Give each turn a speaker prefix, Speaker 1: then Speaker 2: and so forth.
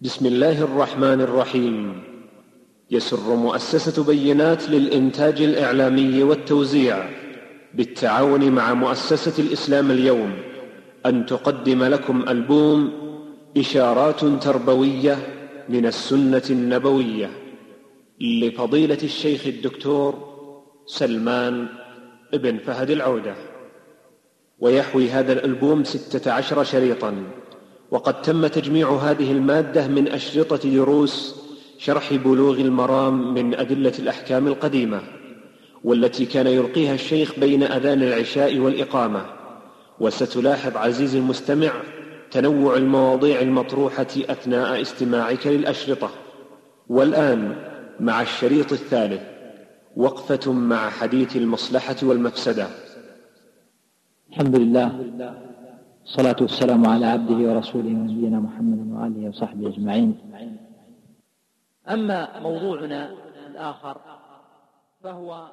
Speaker 1: بسم الله الرحمن الرحيم. يسر مؤسسة بينات للإنتاج الإعلامي والتوزيع بالتعاون مع مؤسسة الإسلام اليوم أن تقدم لكم ألبوم إشارات تربوية من السنة النبوية لفضيلة الشيخ الدكتور سلمان بن فهد العودة. ويحوي هذا الألبوم ستة عشر شريطا. وقد تم تجميع هذه المادة من أشرطة دروس شرح بلوغ المرام من أدلة الأحكام القديمة والتي كان يلقيها الشيخ بين أذان العشاء والإقامة. وستلاحظ عزيزي المستمع تنوع المواضيع المطروحة أثناء استماعك للأشرطة. والآن مع الشريط الثالث وقفة مع حديث المصلحة والمفسدة.
Speaker 2: الحمد لله. الصلاة والسلام على عبده ورسوله نبينا محمد وآله وصحبه أجمعين. أما موضوعنا الآخر فهو